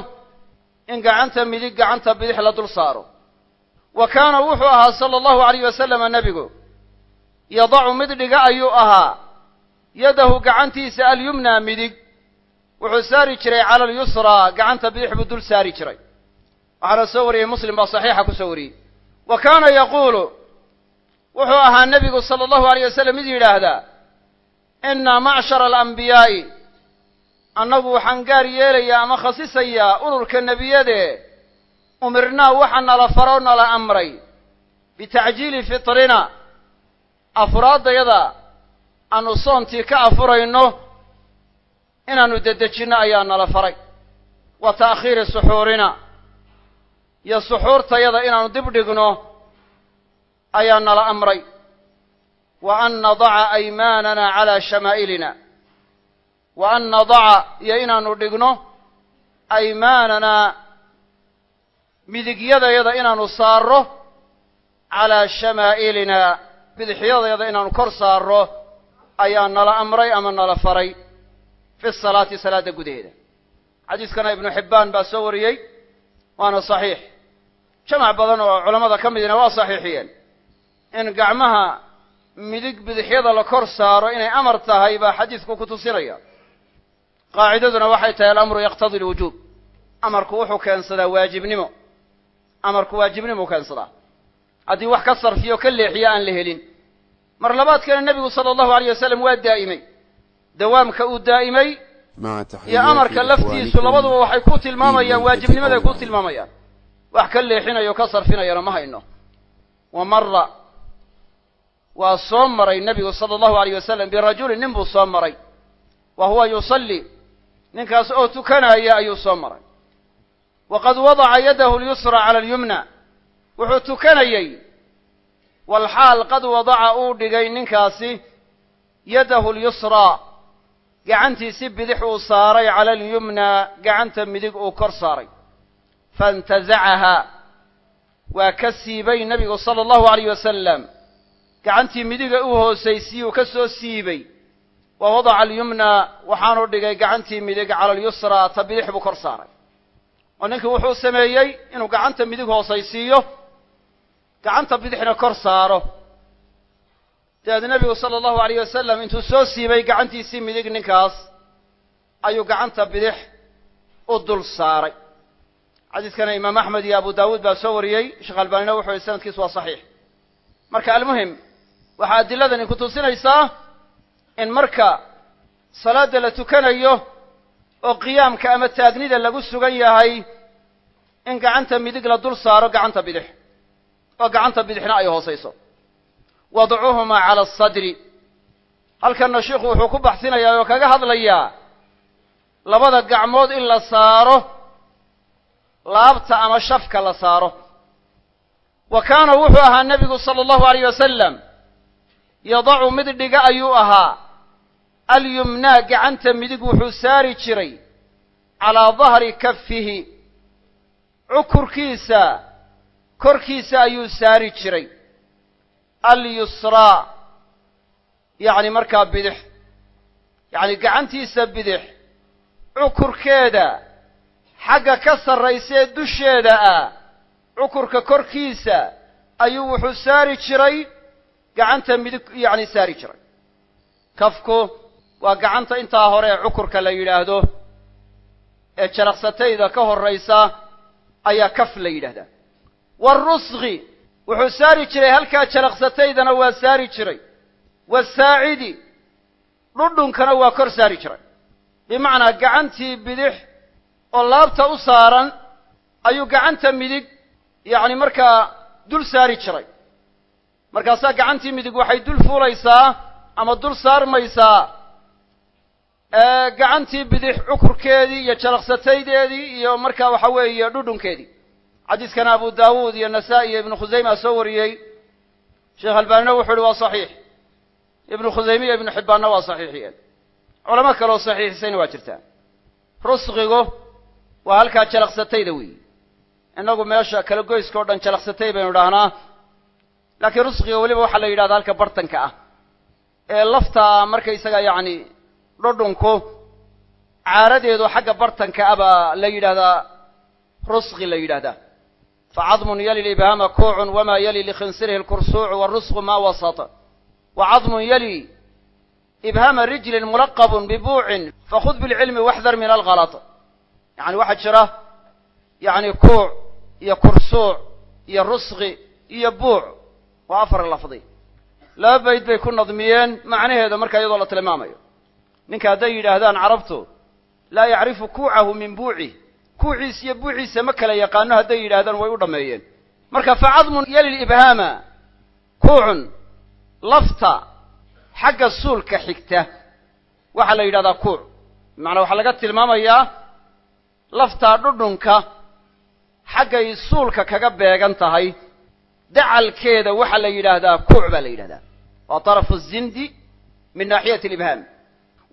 in gacanta midig gacanta bidix la dul saaro. Wa kaana wuxuu ahaa sala allahu alayh wasalama nebigu. Yadacu mid dhiga ayuu ahaa. Yadahu gacantiisa alyumna midig. Wuxuu saari jiray cala alyusraa gacanta bidix buu dul saari jiray. Waxaana soo wariyey muslim baa saxiixa ku soo wariyey wa kaana yaquulu wuxuu ahaa nebigu sala allahu alayh wasalam mid yidhaahdaa innaa macshara alambiyaa'i annagu waxaan gaar yeelayaa ama khasisayaa ururka nebiyade umirnaa waxa nala faro nala amray. Bitacjiili fitrina afuraaddayada aanu soontii ka afurayno inaannu dedejinno ayaa nala faray. Wa ta'khiiri suxuurina iyo suxuurtayada inaanu dib dhigno ayaa nala amray. Wa an nadaca aymaanana calaa shamaa'ilina wa an nadaca iyo inaanu dhigno aymaanana midigyadayada inaanu saarro calaa shamaa'ilina bidixyadayada inaanu kor saarro ayaa nala amray ama nala faray fi salaati salaadda gudaheeda. Xadiiskana ibnu xibbaan baa soo wariyey waana saxiix. Jamac badan oo culammada ka midina waa saxiixiyeen. In gacmaha midig bidixyada la kor saaro inay amar tahay baa xadiisku ku tusinaya qaacidaduna waxay tahay alamru yaqtadi alwujuub amarku wuxuu keensadaa waajibnimo. Amarku waajibnimuu keensadaa. Haddii wax ka sarfiyo ka leexiya aan la helin. Mar labaadkana nebigu sala allahu alayh wasalam waa daa'imay. Dawaamka uu daa'imay iyo amarka laftiisu labaduba waxay ku tilmaamayaan waajibnimaday ku tilmaamayaan. Wax ka leexinayo ka sarfinayana ma hayno. Wa mara waa soo maray nebigu sala allahu alayh wasalam birajulin nin buu soo maray. Wa huwa yusalli ninkaas oo tukanaya ayuu soo maray. Waqad wadaca yadahu lyusra cala alyumna. Wuxuu tukanayey walxaal qad wadaca uu dhigay ninkaasi yadahu lyusraa gacantiisi bidix uu saaray cala alyumna gacanta midig uu kor saaray. Faintazacaha waa ka siibay nebigu sala allahu alayh wasalam gacantii midiga u hoosaysiyuu ka soo siibay wa wadaca alyumna waxaanu dhigay gacantii midig cala alyusraa ta bidix buu kor saaray. Oo ninkii wuxuu sameeyey inuu gacanta midig hoosaysiiyo gacanta bidixna kor saaro. Dabeed nebigu sala allahu alayh wasalam intuu soo siibay gacantiisii midig ninkaas ayuu gacanta bidix u dul saaray. Xadiiskana imaam axmed iyo abu daawuud baa soo wariyey sheekh albaanina wuxuu yihi sanadkiisu waa saxiix. Marka almuhim waxaa adiladani ku tusinaysaa in marka salaadda la tukanayo oo qiyaamka ama taagnida lagu sugan yahay in gacanta midig la dul saaro gacanta bidix. Oo gacanta bidixna ay hoosayso. Wadcuhumaa cala asadri halkanna sheikhu wuxuu ku baxsinayaa oo kaga hadlayaa labada gacmood in la saaro laabta ama shafka la saaro. Wa kaana wuxuu ahaa nebigu sala allahu alayh wasalam yadacu mid dhiga ayuu ahaa alyumnaa gacanta midig wuxuu saari jiray calaa dahri kafihi cukurkiisa korkiisa ayuu saari jiray. Alyusraa yacni markaa bidix. Yacni gacantiisa bidix. Cukurkeeda xagga ka sarraysee dusheeda ah cukurka korkiisa ayuu wuxuu saari jiray gacanta midig yacni saari jiray. Kafku waa gacanta intaa hore ee cukurka la yidhaahdo ee jaraqsatayda ka horraysa ayaa kaf la yidhahdaa. Waarusqi wuxuu saari jiray halkaa jaraqsataydana waa saari jiray. Wasaacidi dhudhunkana waa kor saari jiray. Bimacnaa gacantii bidix oo laabta u saaran ayuu gacanta midig yacni markaa dul saari jiray. Markaasaa gacantii midig waxay dul fuulaysaa ama dul saarmaysaa gacantii bidix cukurkeedii iyo jalaqsataydeedii iyo markaa waxa weeye dhudhunkeedii. Xadiiskana abu daawuud iyo nasaa-i iyo ibnu khusayma soo wariyey. Sheekh albaanina wuxuu uhi waa saxiix. Ibnu khusayme iyo ibnu xibbaanna waa saxiixiyeen. Culamo kaleoo saxiixisayna waa jirtaa rusqigu waa halkaa jalaqsatayda weeyi. Innagu meesha kala goyska o dhan jalaqsatay baynu idhaahnaa. Laakiin rusqiga weliba waxaa la yidhahdaa halka bartanka ah. Ee lafta markaysaga yacni dhudhunku caaradeedu xagga bartanka ah baa la yidhahdaa rusqi la yidhahdaa facadmun yali libhaama kuucun wamaa yali likhinsirihi lkursuucu warusqu maa wasata. Wacadmun yali ibhaama rijlin mulaqabun bibuucin fakhud bilcilmi waxdar min alghalat yani waxaa jira yani kuuc iyo kursuuc iyo rusqi iyo buuc waa afar lafdi. Laba bayd bay ku nadmiyeen macnaheeda markaa iyadoo la tilmaamayo ninka hadday yidhaahdaan carabtu laa yacrifu kuucahu min buucih kuuciis iyo buuciisa ma kala yaqaano hadday yidhaahdaan way u dhammeeyeen. Marka facadmun yali libhaama kuucun lafta xagga suulka xigta. Waxaa la yidhahdaa kuuc. Bimacnaa waxaa laga tilmaamayaa laftaa dhudhunka xaggay suulka kaga beegan tahay. Dacalkeeda waxaa la yidhaahdaa kuuc baa la yidhahdaa. Waa tarafu zindi min naaxiyati libhaam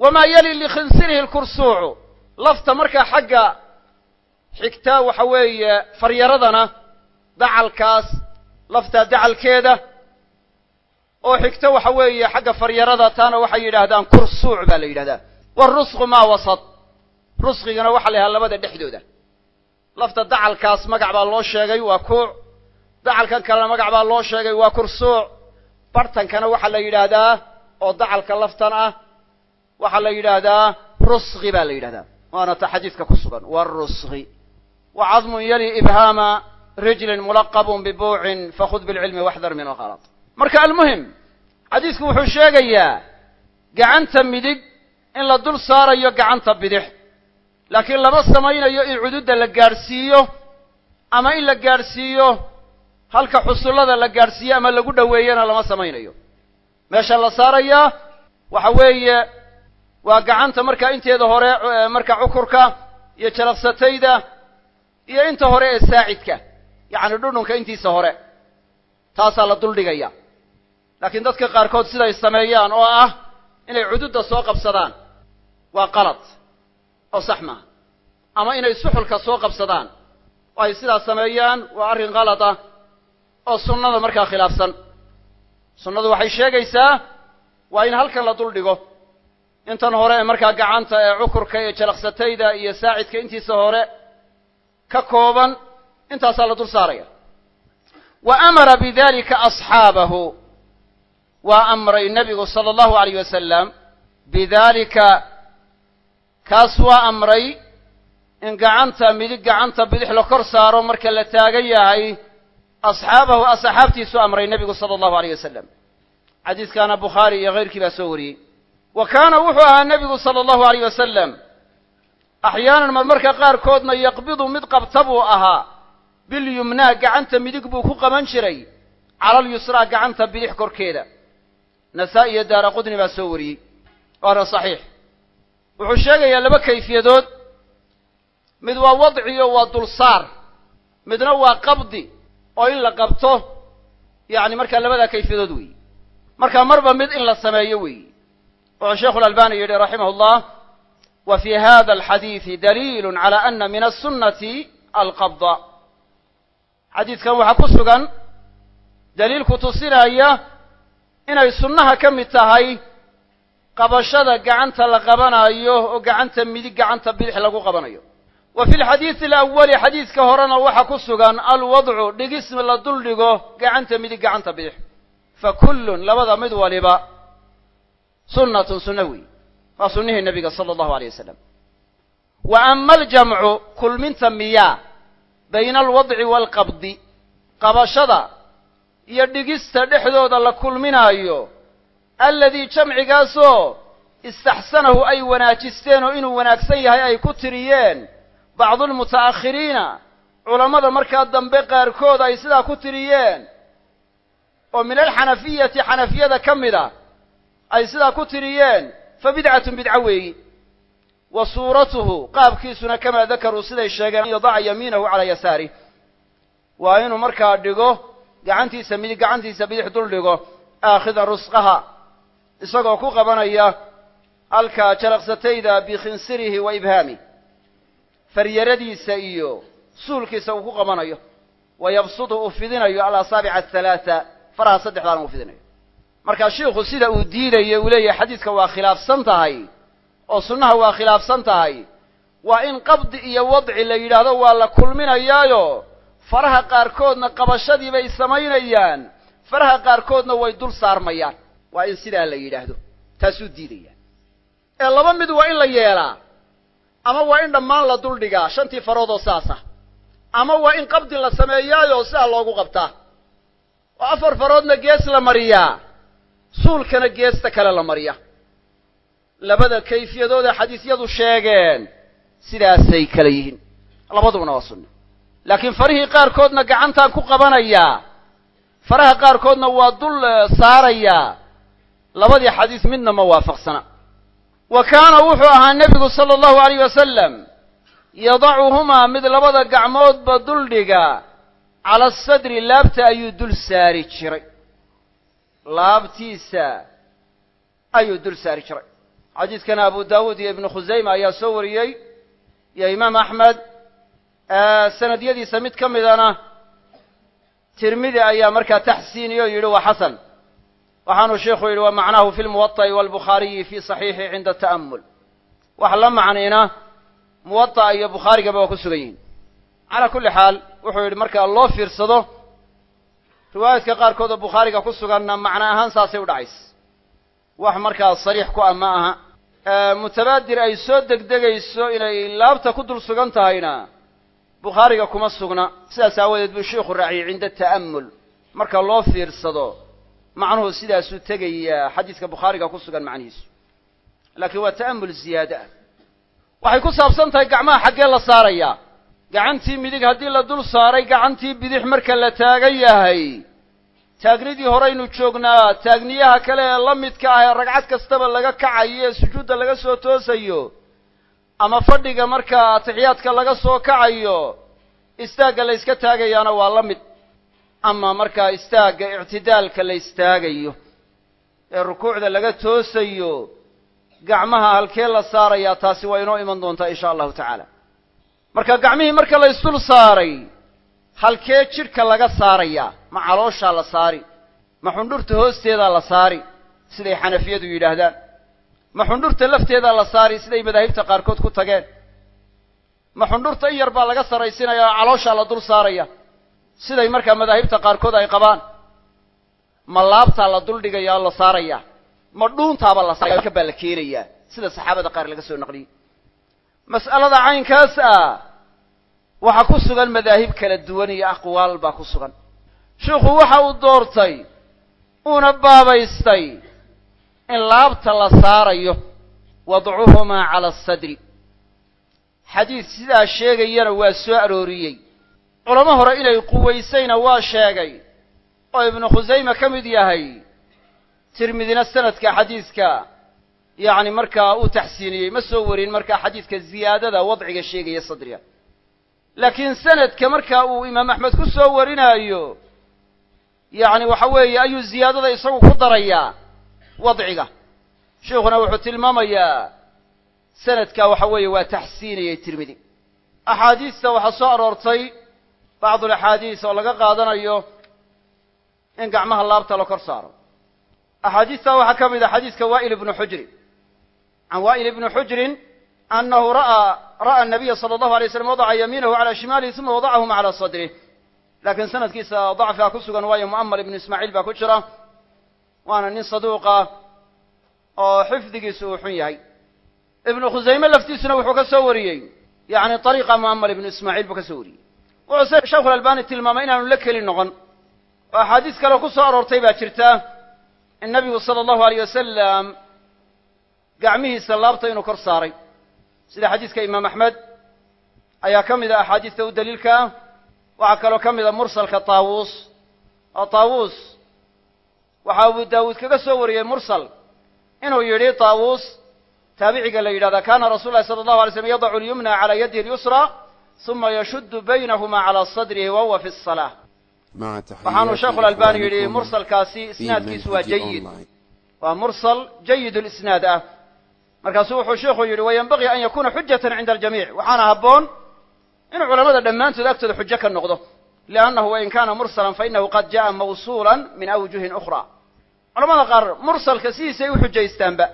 wamaa yali likhinsirihi lkursuucu lafta markaa xagga xigta waxa weeye faryaradana dacalkaas laftaa dacalkeeda oo xigta waxa weeye xagga faryarada taana waxay yidhaahdaan kursuuc baa la yidhahdaa warusqu maa wasad rusqigana waxaa la yidhahdaa labada dhexdooda lafta dacalkaas magac baa loo sheegay waa kuuc dacalkan kalena magac baa loo sheegay waa kursuuc bartankana waxaa la yidhaahdaa oo dacalka laftan ah waxaa la yidhaahdaa rusqi baa la yidhahdaa waana ta xadiidka ku sugan. Warusqi wa cadmun yali ibhaama rijlin mulaqabun bibuucin fakhud bilcilmi waxdar min alkhalat marka almuhim xadiidku wuxuu sheegayaa gacanta midig in la dul saarayo gacanta bidix. Laakiin lama samaynayo in cududda la gaadhsiiyo ama in la gaadhsiiyo halka xusullada la gaadhsiiyo ama lagu dhoweeyana lama samaynayo. Meesha la saarayaa waxa weeye waa gacanta markaa inteeda hore marka cukurka iyo jalaqsatayda iyo inta hore ee saacidka yacni dhudhunka intiisa hore taasaa la duldhigaya. Laakiin dadka qaarkood siday sameeyaan oo ah inay cududda soo qabsadaan waa qalad oo sax maaha ama inay suxulka soo qabsadaan oo ay sidaas sameeyaan waa arrin kalad ah oo sunnada markaa khilaafsan. Sunnadu waxay sheegaysaa waa in halkan la duldhigo intan hore ee markaa gacanta ee cukurka iyo jalaqsatayda iyo saacidka intiisa hore ka kooban intaasaa la dul saaraya. Wa amara bidalika asxaabahu. Waa amray nebigu sala allahu alayh wasalam bidalika kaas waa amray in gacanta midig gacanta bidix la kor saaro marka la taagan yahay. Asxaabahu asxaabtiisu amray nebigu sala allahu alayh wasalam xadiiskaana bukhaari iyo keyrkii baa soo wariyey wa kaana wuxuu ahaa nebigu sala allahu alayh wasalam axyaanan marmarka qaarkoodna yaqbidu mid qabta buu ahaa. Bilyumnaa gacanta midig buu ku qaban jiray. Cala alyusraa gacanta bidix korkeeda. Nasaa-i iyo daara qudni baa soo wariyey. Waana saxiix. Wuxuu sheegayaa laba kayfiyadood. Mid waa wadci oo waa dulsaar. Midna waa qabdi oo in la qabto. Yacni markaa labadaa kayfiyadood weeye markaa marba mid in la sameeyo weeye wuxuu sheikhu alalbani yidhi raximah llah wa fi hada alxadiidi daliilu cala ana min asunati alqabda xadiidkan waxaa ku sugan daliilku tusinaya inay sunnaha ka mid tahay qabashada gacanta la qabanayo oo gacanta midig gacanta bidix lagu qabanayo. Wa fi lxadiidi alawali xadiidka horena waxaa ku sugan alwadcu dhigis la duldhigo gacanta midig gacanta bidix. Fa kullun labada mid waliba sunnatun sunna weey. Waa sunnihii nebiga sala allahu aleyh wasalam wa ama aljamcu kulminta miyaa bayna alwadci waalqabdi qabashada iyo dhigista dhexdooda la kulminaayo alladii jamcigaasoo istaxsanahu ay wanaajisteen oo inuu wanaagsan yahay ay ku tiriyeen bacdu lmuta'akhiriina culammada markaa dambe qaarkood ay sidaa ku tiriyeen. Oo min alxanafiyati xanafiyada ka mid a ay sidaa ku tiriyeen fa bidcatun bidco weeyi. Wa suuratuhu qaabkiisuna kamaa dakaruu siday sheegeen an yadaca yamiinahu calaa yasaarih waa inuu markaa dhigo gacantiisa midig gacantiisa bidix dul dhigo aakhidan rusqaha. Isagoo ku qabanaya halka jalaqsatayda bikhinsirihi wa ibhaamih faryaradiisa iyo suulkiisa uu ku qabanayo. Wa yabsudu uu fidinayo alasaabica athalaatha faraha saddexdaana uu fidinayo markaa shiikhu sida uu diidayo uu leeyahay xadiidka waa khilaafsan tahay oo sunnaha waa khilaafsan tahay. Waa in qabdi iyo wadci la yidhaahdo waa la kulminayaayo. Faraha qaarkoodna qabashadii bay samaynayaan. Faraha qaarkoodna way dul saarmayaan. Waa in sidaa la yidhaahdo. Taasuu diidaya ee laba mid waa in la yeelaa ama waa in dhammaan la dul dhigaa shantii farood oo saasa ama waa in qabdi la sameeyaayoo sidaa loogu qabtaa. Oo afar faroodna gees la mariyaa suulkana geesta kale la mariya. Labada kayfiyadooda xadiisyadu sheegeen sidaasay kala yihiin. Labadubana waa sunna. Laakiin farihii qaarkoodna gacantaan ku qabanayaa faraha qaarkoodna waa dul saarayaa labadii xadiis midna ma waafaqsana. Wa kaana wuxuu ahaa nebigu sala allahu alayh wasalam yadacuhumaa mid labada gacmoodba duldhiga cala asadri laabta ayuu dul saari jiray laabtiisa ayuu dul saari jiray. Xadiidkana abu daawuud iyo ibnu khusayma ayaa soo wariyey. Iyo imaam axmed sanadyadiisa mid ka midana tirmidi ayaa markaa taxsiiniye o yidhi waa xasan. Waxaanu sheikhu yidhi wa macnaahu fi lmuwaطa'i walbukhaariyi fi saxiixi cinda ta'amul wax la macnina muwaطa'a iyo bukhaarigaba waa ku sugan yihiin. Calaa kulli xaal wuxuu yidhi markaa loo fiirsado riwaayaadka qaarkood oo bukhaariga ku suganna macno ahaan saasay u dhacays wax markaa sariix ku ah ma aha. Mutabaadir ay soo degdegayso inay laabta ku dul sugan tahayna bukhaariga kuma sugna. Sidaas aawadeed buu sheikhu raaciyey cinda ta'amul marka loo fiirsado macnuhu sidaasuu tegayaa xadiiska bukhaariga ku sugan macnihiisu. Laakiin waa ta'amul ziyaade ah waxay ku saabsan tahay gacmaha xaggee la saarayaa gacantii midig haddii la dul saaray gacantii bidix marka la taagan yahay. Taagnidii horeynu joognaa taagniyaha kale ee la midka ah ee ragcad kastaba laga kacayo ee sujuudda laga soo toosayo ama fadhiga markaa atixiyaadka laga soo kacayo istaagga la yska taagayaana waa la mid. Ama markaa istaagga ictidaalka la istaagayo ee rukuucda laga toosayo gacmaha halkee la saarayaa taasi waa inoo iman doontaa insha allahu tacaala marka gacmihii marka la isdul saaray halkee jidhka laga saarayaa ma calooshaa la saari ma xundhurta hoosteedaa la saari siday xanafiyadu yidhaahdaan. Ma xundhurta lafteedaa la saari siday madaahibta qaarkood ku tageen. Ma xundhurta in yar baa laga sarraysinaya oo calooshaa la dul saaraya. Siday markaa madaahibta qaarkood ay qabaan. Ma laabtaa la dul dhigaya oo la saaraya. Ma dhuuntaaba la saaraya ka baa la keenayaa. Sida saxaabada qaar laga soo naqliyey mas'alada caynkaas ah waxaa ku sugan madaahib kala duwan iyo aqwaal baa ku sugan. Sheikhu waxa uu doortay uuna baabaystay in laabta la saarayo wadcuhumaa cala asadri xadiid sidaa sheegayana waa soo arooriyey. Culamo hore inay quwaysayna waa sheegay oo ibnu khusayme ka mid yahay tirmidina sanadka xadiidka yacni markaa uu taxsiiniyey ma soo warin markaa xadiidka ziyaadada wadciga sheegaya sadriga. Laakiin sanadka marka uu imaam axmed ku soo warinaayo yacni waxa weeye ayuu ziyaadada isagu ku darayaa wadciga. Sheikhuna wuxuu tilmaamayaa sanadka waxa weeye waa taxsiinayay tirmidi. Axaadiista waxaa soo aroortay bacdul axaadiis oo laga qaadanayo in gacmaha laabta la kor saaro. Axaadiistaa waxaa ka mid a xadiiska wa'il ibnu xujrin can wa'il ibni xujrin anahu ra'aa ra'a nabiya sala allahu alay slam wadaca yamiinahu cala shimaalihi uma wadacahuma cala sadrih laakiin sanadkiisa dacfiga ku sugan waayo mu'amar ibnu ismaaciil baa ku jira waana nin saduuqa oo xifdigiisu uu xun yahay ibnu khusayme laftiisuna wuxuu ka soo wariyey yacni ariiqa mu'amar ibnu ismaaciil buu ka soo wariyey wuxuu se sheekhu albani tilmaamay inaanu la keli noqon oo axaadiis kale ku soo aroortay baa jirta in nabigu gacmihiisa laabta inuu kor saaray. Sida xadiiska imaam axmed ayaa ka mid a axaadiista u daliilka ah. Waxaa kaloo ka mid a mursalka taawuus oo taawuus waxaa abu daawuud kaga soo wariyey mursal inuu yidhi taawuus taabiciga la yidhahda kaana rasul lahi sala allahu alay slm yadacu lyumna calaa yadihi lyusra uma yashuddu baynahumaa calaa sadrihi wa fi اsalaa waxaanu sheekhulalbani yidhi mursalkaasi isnaadkiisu waa jayid waa mursal jayid lisnaad ah markaasuu wuxuu sheikhu yidhi wayanbagii an yakuna xujatan cinda aljamiic. Waxaana habboon inuu culamada dhammaantood agtooda xujo ka noqdo. Liannahu wain kana mursalan fainahu qad ja'a mawsuula min awjuhin ukhra. Culamada qaar mursalka sidiisay u xujaystaanba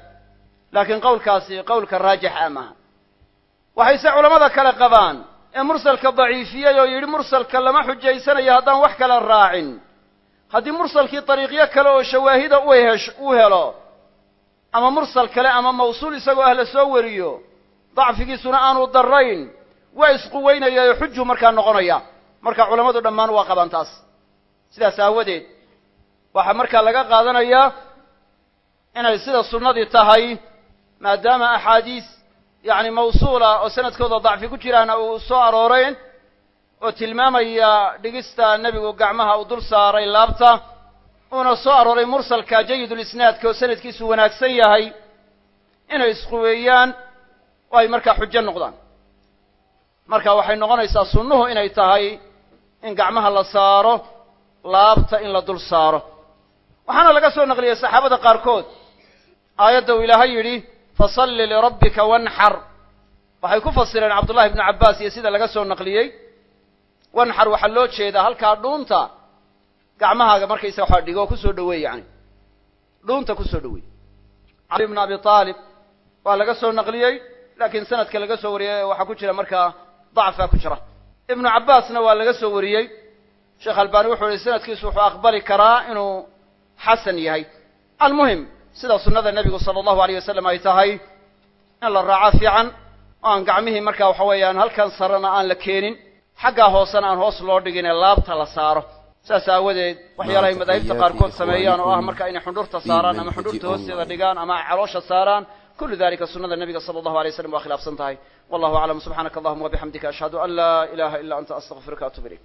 laakiin qowlkaasi qowlka raajix a maaha. Waxayse culamada kale qabaan ee mursalka daciifiyey oo yidhi mursalka lama xujaysanayo haddaan wax kala raacin. Haddii mursalkii dariiqyo kale oo shawaahida u helo ama mursal kale ama mawsuul isagoo ah la soo wariyo dacfigiisuna aanu darayn waa isquweynaya oo xuju markaa noqonaya. Marka culammadu dhammaan waa qabaan taas. Sidaas aawadeed waxaa markaa laga qaadanayaa inay sida sunnadii tahay maadaama axaadiis yacni mawsuula oo sanadkooda dacfi ku jiraana uu soo arooreen oo tilmaamaya dhigista nebigu gacmaha uu dul saaray laabta uuna soo arooray mursalka jayidulisnaadka oo sanadkiisu wanaagsan yahay inay isquweeyaan oo ay markaa xujo noqdaan. Marka waxay noqonaysaa sunnuhu inay tahay in gacmaha la saaro laabta in la dul saaro. Waxaana laga soo naqliyey saxaabada qaarkood. Aayadda uu ilaahay yidhi fasalli lirabbika wanxar. Waxay ku fasireen cabdullahi ibnu cabbaas iyo sida laga soo naqliyey wanxar waxaa loo jeedaa halkaa dhuunta gacmahaaga markaysa waxaa dhigo oo ku soo dhaweey yani dhuunta ku soo dhaweey cali ibnu abi aalib waa laga soo naqliyey laakiin sanadka laga soo wariyey waxaa ku jira markaa dacfaa ku jira. Ibnu cabbaasna waa laga soo wariyey. Sheekh albani wuxuu yihi sanadkiisu wuxuu aqbali karaa inuu xasan yahay. Almuhim sida sunnada nebigu sala allahu aleyh wasalam ay tahay in la raaco fiican oo aan gacmihii marka waxa weeyaan halkan sarena aan la keenin xaggaa hoosena aan hoos loo dhigin ee laabta la saaro saas aawadeed waxyaalahay madaahibta qaarkood sameeyaan oo ah marka inay xundhurta saaraan ama xundhurta hoosteeda dhigaan ama caloosha saaraan kullu dalika sunnada nebiga sala allahu alay waslam waa khilaafsan tahay. Wallahu aclam subxaanaka allahuma wabixamdika ashhadu an laa ilaha illa anta astaqfiruka atub ilayk